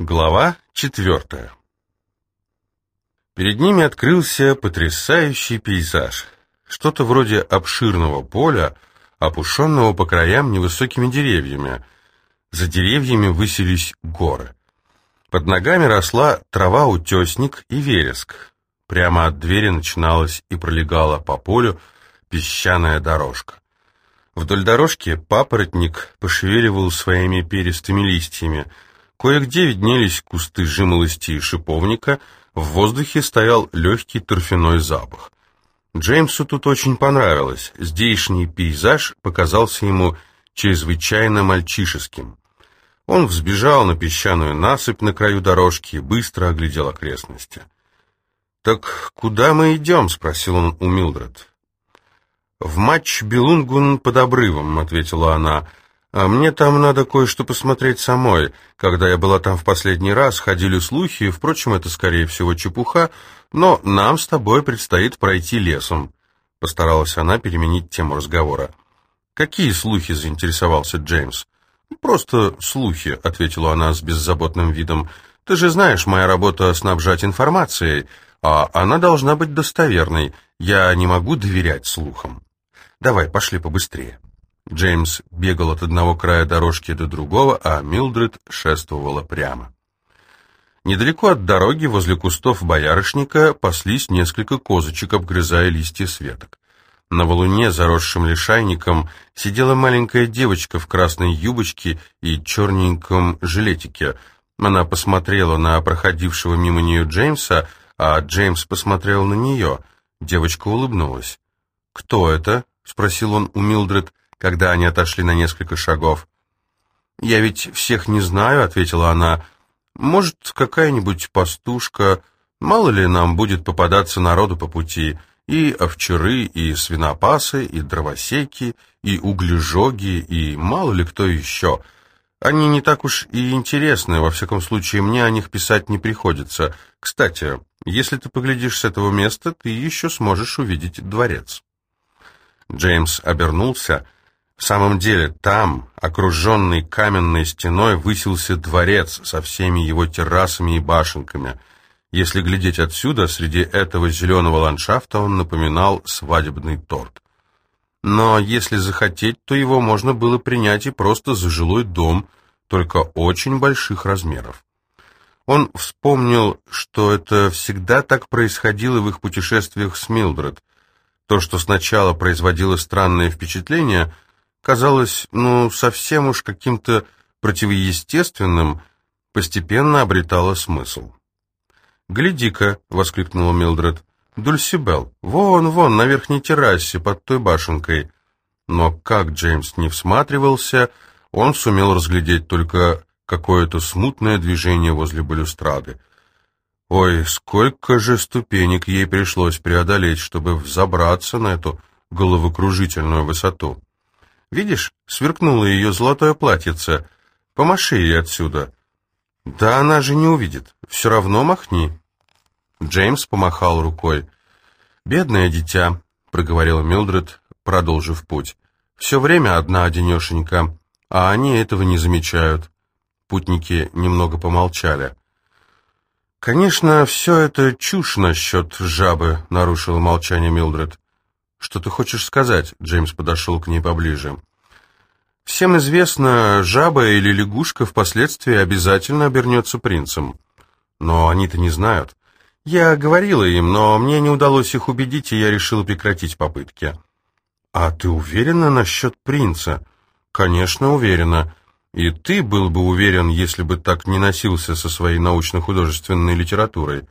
Глава четвертая Перед ними открылся потрясающий пейзаж. Что-то вроде обширного поля, опушенного по краям невысокими деревьями. За деревьями высились горы. Под ногами росла трава-утесник и вереск. Прямо от двери начиналась и пролегала по полю песчаная дорожка. Вдоль дорожки папоротник пошевеливал своими перистыми листьями. Кое-где виднелись кусты жимолости и шиповника, в воздухе стоял легкий торфяной запах. Джеймсу тут очень понравилось. Здешний пейзаж показался ему чрезвычайно мальчишеским. Он взбежал на песчаную насыпь на краю дорожки и быстро оглядел окрестности. «Так куда мы идем?» — спросил он у Милдред. «В матч Белунгун под обрывом», — ответила она. «А мне там надо кое-что посмотреть самой. Когда я была там в последний раз, ходили слухи, впрочем, это, скорее всего, чепуха, но нам с тобой предстоит пройти лесом». Постаралась она переменить тему разговора. «Какие слухи?» — заинтересовался Джеймс. «Просто слухи», — ответила она с беззаботным видом. «Ты же знаешь, моя работа — снабжать информацией, а она должна быть достоверной. Я не могу доверять слухам». Давай, пошли побыстрее». Джеймс бегал от одного края дорожки до другого, а Милдред шествовала прямо. Недалеко от дороги, возле кустов боярышника, паслись несколько козочек, обгрызая листья светок. На валуне, заросшем лишайником, сидела маленькая девочка в красной юбочке и черненьком жилетике. Она посмотрела на проходившего мимо нее Джеймса, а Джеймс посмотрел на нее. Девочка улыбнулась. «Кто это?» — спросил он у Милдред, когда они отошли на несколько шагов. «Я ведь всех не знаю», — ответила она. «Может, какая-нибудь пастушка. Мало ли нам будет попадаться народу по пути. И овчары, и свинопасы, и дровосеки, и углежоги, и мало ли кто еще. Они не так уж и интересны, во всяком случае, мне о них писать не приходится. Кстати, если ты поглядишь с этого места, ты еще сможешь увидеть дворец». Джеймс обернулся. В самом деле, там, окруженный каменной стеной, высился дворец со всеми его террасами и башенками. Если глядеть отсюда, среди этого зеленого ландшафта он напоминал свадебный торт. Но если захотеть, то его можно было принять и просто за жилой дом, только очень больших размеров. Он вспомнил, что это всегда так происходило в их путешествиях с Милдред — то, что сначала производило странное впечатление, казалось, ну, совсем уж каким-то противоестественным, постепенно обретало смысл. «Гляди-ка!» — воскликнула Милдред. «Дульсибел! Вон, вон, на верхней террасе, под той башенкой!» Но как Джеймс не всматривался, он сумел разглядеть только какое-то смутное движение возле балюстрады — Ой, сколько же ступенек ей пришлось преодолеть, чтобы взобраться на эту головокружительную высоту. Видишь, сверкнуло ее золотое платьице. Помаши ей отсюда. Да она же не увидит. Все равно махни. Джеймс помахал рукой. «Бедное дитя», — проговорила Милдред, продолжив путь. «Все время одна одинешенька, а они этого не замечают». Путники немного помолчали. «Конечно, все это чушь насчет жабы», — нарушила молчание Милдред. «Что ты хочешь сказать?» — Джеймс подошел к ней поближе. «Всем известно, жаба или лягушка впоследствии обязательно обернется принцем. Но они-то не знают. Я говорила им, но мне не удалось их убедить, и я решила прекратить попытки». «А ты уверена насчет принца?» «Конечно, уверена. И ты был бы уверен, если бы так не носился со своей научно-художественной литературой.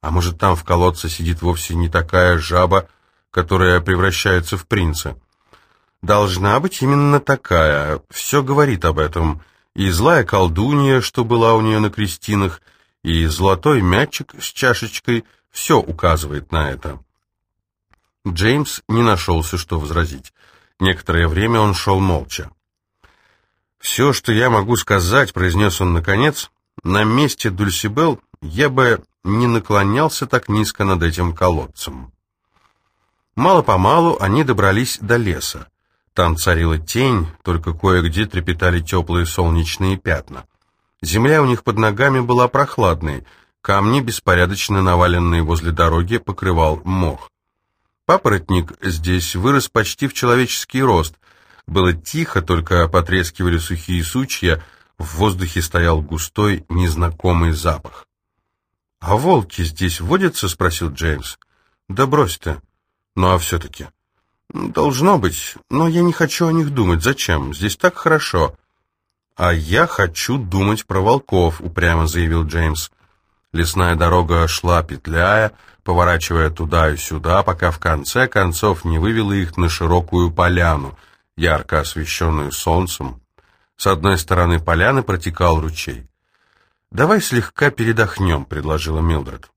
А может, там в колодце сидит вовсе не такая жаба, которая превращается в принца? Должна быть именно такая. Все говорит об этом. И злая колдунья, что была у нее на крестинах, и золотой мячик с чашечкой, все указывает на это. Джеймс не нашелся, что возразить. Некоторое время он шел молча. «Все, что я могу сказать», — произнес он наконец, — «на месте Дульсибел я бы не наклонялся так низко над этим колодцем». Мало-помалу они добрались до леса. Там царила тень, только кое-где трепетали теплые солнечные пятна. Земля у них под ногами была прохладной, камни, беспорядочно наваленные возле дороги, покрывал мох. Папоротник здесь вырос почти в человеческий рост. Было тихо, только потрескивали сухие сучья, в воздухе стоял густой, незнакомый запах. «А волки здесь водятся?» — спросил Джеймс. «Да брось ты. Ну а все-таки?» «Должно быть, но я не хочу о них думать. Зачем? Здесь так хорошо». «А я хочу думать про волков», — упрямо заявил Джеймс. Лесная дорога шла петляя, поворачивая туда и сюда, пока в конце концов не вывела их на широкую поляну, ярко освещенную солнцем. С одной стороны поляны протекал ручей. «Давай слегка передохнем», — предложила Милдред.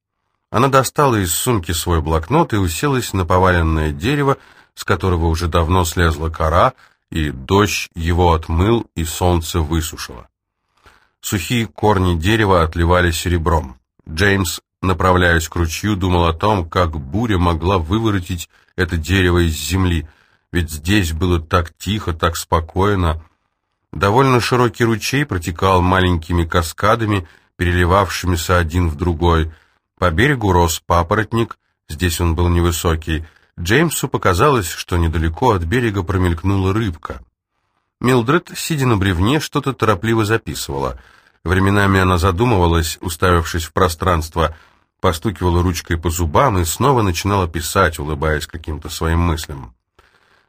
Она достала из сумки свой блокнот и уселась на поваленное дерево, с которого уже давно слезла кора, и дождь его отмыл, и солнце высушило. Сухие корни дерева отливали серебром. Джеймс, направляясь к ручью, думал о том, как буря могла выворотить это дерево из земли, ведь здесь было так тихо, так спокойно. Довольно широкий ручей протекал маленькими каскадами, переливавшимися один в другой. По берегу рос папоротник, здесь он был невысокий, Джеймсу показалось, что недалеко от берега промелькнула рыбка. Милдред, сидя на бревне, что-то торопливо записывала. Временами она задумывалась, уставившись в пространство, постукивала ручкой по зубам и снова начинала писать, улыбаясь каким-то своим мыслям.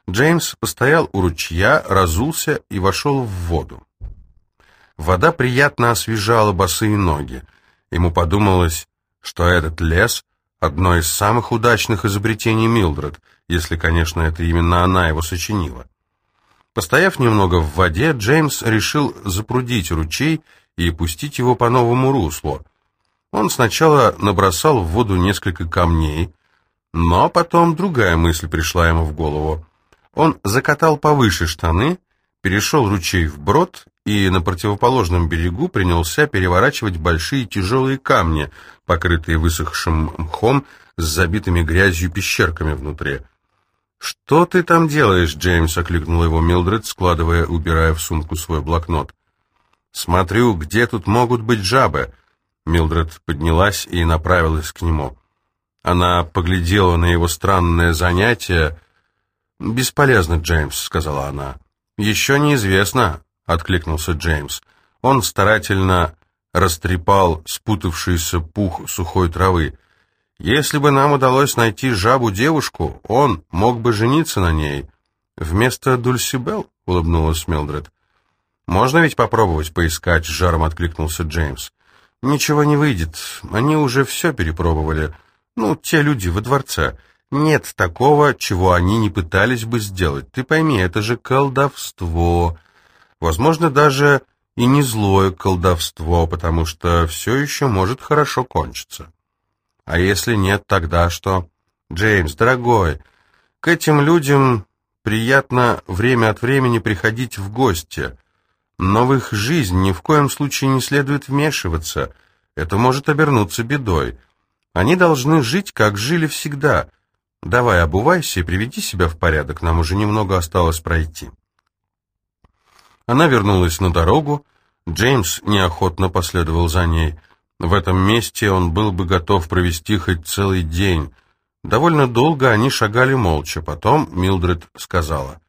Джеймс постоял у ручья, разулся и вошел в воду. Вода приятно освежала босые ноги. Ему подумалось, что этот лес Одно из самых удачных изобретений Милдред, если, конечно, это именно она его сочинила. Постояв немного в воде, Джеймс решил запрудить ручей и пустить его по новому руслу. Он сначала набросал в воду несколько камней, но потом другая мысль пришла ему в голову. Он закатал повыше штаны, перешел ручей вброд и на противоположном берегу принялся переворачивать большие тяжелые камни, покрытые высохшим мхом с забитыми грязью пещерками внутри. «Что ты там делаешь, Джеймс?» — окликнул его Милдред, складывая, убирая в сумку свой блокнот. «Смотрю, где тут могут быть жабы?» Милдред поднялась и направилась к нему. Она поглядела на его странное занятие. «Бесполезно, Джеймс», — сказала она. «Еще неизвестно, откликнулся Джеймс. Он старательно растрепал спутавшийся пух сухой травы. Если бы нам удалось найти жабу-девушку, он мог бы жениться на ней. Вместо Дульсибел, улыбнулась Мелдред. Можно ведь попробовать поискать, жаром откликнулся Джеймс. Ничего не выйдет, они уже все перепробовали. Ну, те люди во дворце. Нет такого, чего они не пытались бы сделать. Ты пойми, это же колдовство. Возможно, даже и не злое колдовство, потому что все еще может хорошо кончиться. А если нет, тогда что? Джеймс, дорогой, к этим людям приятно время от времени приходить в гости, но в их жизнь ни в коем случае не следует вмешиваться. Это может обернуться бедой. Они должны жить, как жили всегда. Давай, обувайся и приведи себя в порядок, нам уже немного осталось пройти. Она вернулась на дорогу, Джеймс неохотно последовал за ней. В этом месте он был бы готов провести хоть целый день. Довольно долго они шагали молча, потом Милдред сказала,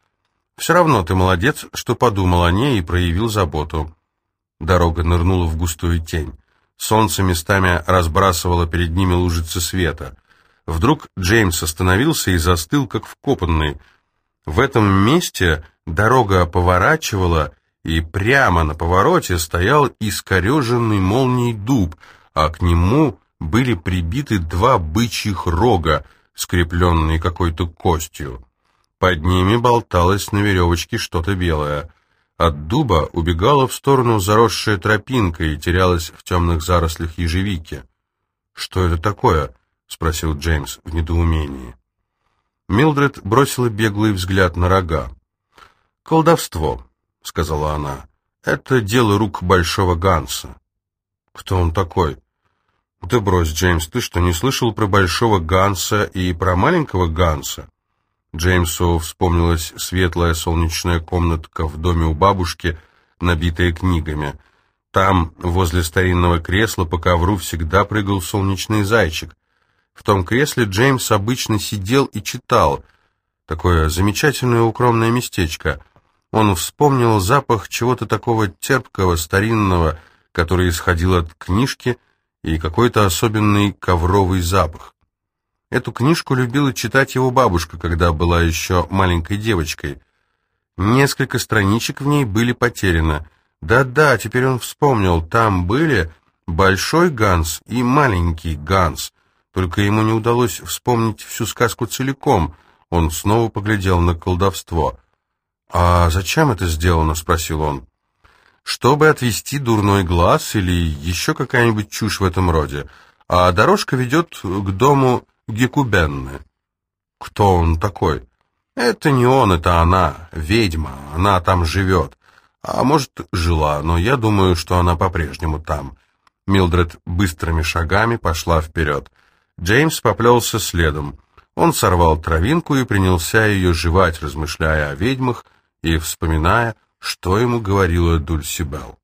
«Все равно ты молодец, что подумал о ней и проявил заботу». Дорога нырнула в густую тень. Солнце местами разбрасывало перед ними лужицы света. Вдруг Джеймс остановился и застыл, как вкопанный. В этом месте Дорога поворачивала, и прямо на повороте стоял искореженный молнией дуб, а к нему были прибиты два бычьих рога, скрепленные какой-то костью. Под ними болталось на веревочке что-то белое. От дуба убегала в сторону заросшая тропинка и терялась в темных зарослях ежевики. «Что это такое?» — спросил Джеймс в недоумении. Милдред бросила беглый взгляд на рога. «Колдовство», — сказала она. «Это дело рук большого Ганса». «Кто он такой?» «Да брось, Джеймс, ты что, не слышал про большого Ганса и про маленького Ганса?» Джеймсу вспомнилась светлая солнечная комнатка в доме у бабушки, набитая книгами. Там, возле старинного кресла, по ковру всегда прыгал солнечный зайчик. В том кресле Джеймс обычно сидел и читал. Такое замечательное укромное местечко. Он вспомнил запах чего-то такого терпкого, старинного, который исходил от книжки, и какой-то особенный ковровый запах. Эту книжку любила читать его бабушка, когда была еще маленькой девочкой. Несколько страничек в ней были потеряны. Да-да, теперь он вспомнил, там были большой Ганс и маленький Ганс. Только ему не удалось вспомнить всю сказку целиком. Он снова поглядел на колдовство. «А зачем это сделано?» — спросил он. «Чтобы отвести дурной глаз или еще какая-нибудь чушь в этом роде. А дорожка ведет к дому Гекубенны». «Кто он такой?» «Это не он, это она, ведьма, она там живет. А может, жила, но я думаю, что она по-прежнему там». Милдред быстрыми шагами пошла вперед. Джеймс поплелся следом. Он сорвал травинку и принялся ее жевать, размышляя о ведьмах и вспоминая, что ему говорила Дульсибел.